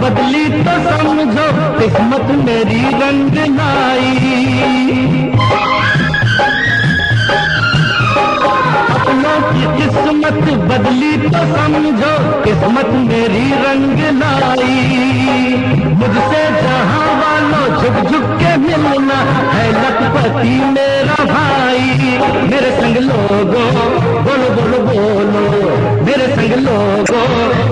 बदली तो समझो किस्मत मेरी रंग लाई की किस्मत बदली तो समझो, किस्मत मेरी रंग लाई। मुझसे जहाँ वालों झुक झुक के मिलना है लखपति मेरा भाई। मेरे संग लोगो, बोलो बोलो बोलो, मेरे संग लोगो